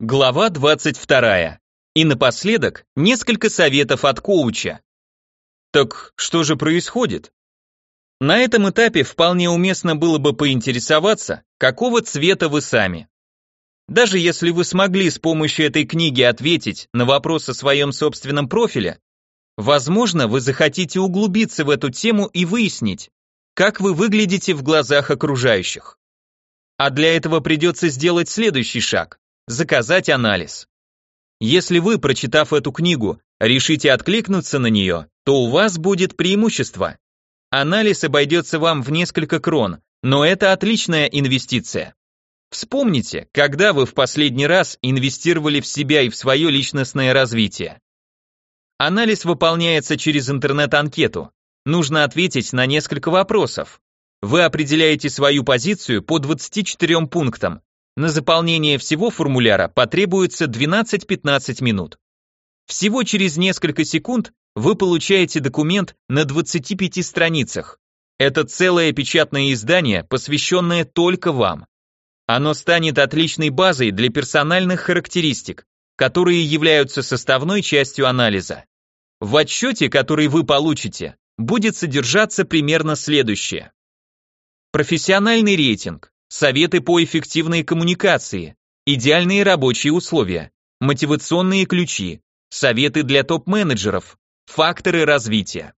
Глава 22. И напоследок несколько советов от коуча. Так что же происходит? На этом этапе вполне уместно было бы поинтересоваться, какого цвета вы сами. Даже если вы смогли с помощью этой книги ответить на вопрос о своем собственном профиле, возможно, вы захотите углубиться в эту тему и выяснить, как вы выглядите в глазах окружающих. А для этого придется сделать следующий шаг заказать анализ. Если вы, прочитав эту книгу, решите откликнуться на нее, то у вас будет преимущество. Анализ обойдется вам в несколько крон, но это отличная инвестиция. Вспомните, когда вы в последний раз инвестировали в себя и в свое личностное развитие. Анализ выполняется через интернет-анкету. Нужно ответить на несколько вопросов. Вы определяете свою позицию по 24 пунктам, на заполнение всего формуляра потребуется 12-15 минут. Всего через несколько секунд вы получаете документ на 25 страницах. Это целое печатное издание, посвященное только вам. Оно станет отличной базой для персональных характеристик, которые являются составной частью анализа. В отчете, который вы получите, будет содержаться примерно следующее. Профессиональный рейтинг, советы по эффективной коммуникации, идеальные рабочие условия, мотивационные ключи, советы для топ-менеджеров, факторы развития.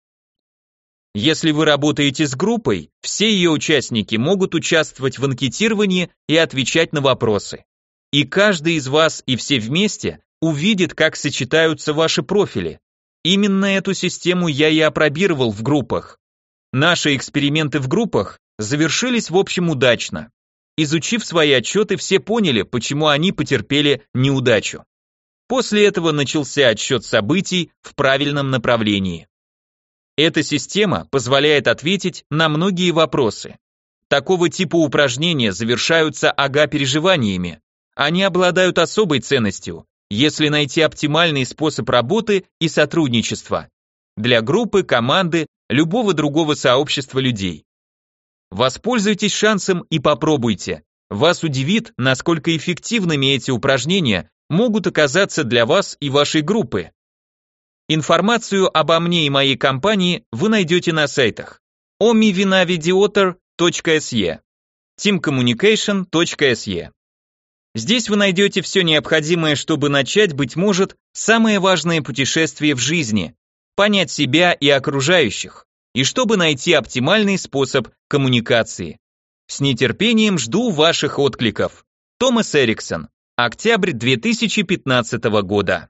Если вы работаете с группой, все ее участники могут участвовать в анкетировании и отвечать на вопросы. И каждый из вас и все вместе увидит, как сочетаются ваши профили. Именно эту систему я и опробировал в группах. Наши эксперименты в группах завершились в общем удачно. Изучив свои отчеты, все поняли, почему они потерпели неудачу. После этого начался отсчет событий в правильном направлении. Эта система позволяет ответить на многие вопросы. Такого типа упражнения завершаются ага-переживаниями. Они обладают особой ценностью, если найти оптимальный способ работы и сотрудничества для группы, команды, любого другого сообщества людей. Воспользуйтесь шансом и попробуйте. Вас удивит, насколько эффективными эти упражнения могут оказаться для вас и вашей группы. Информацию обо мне и моей компании вы найдете на сайтах omivinavidiotor.se teamcommunication.se Здесь вы найдете все необходимое, чтобы начать, быть может, самое важное путешествие в жизни, понять себя и окружающих и чтобы найти оптимальный способ коммуникации. С нетерпением жду ваших откликов. Томас Эриксон. Октябрь 2015 года.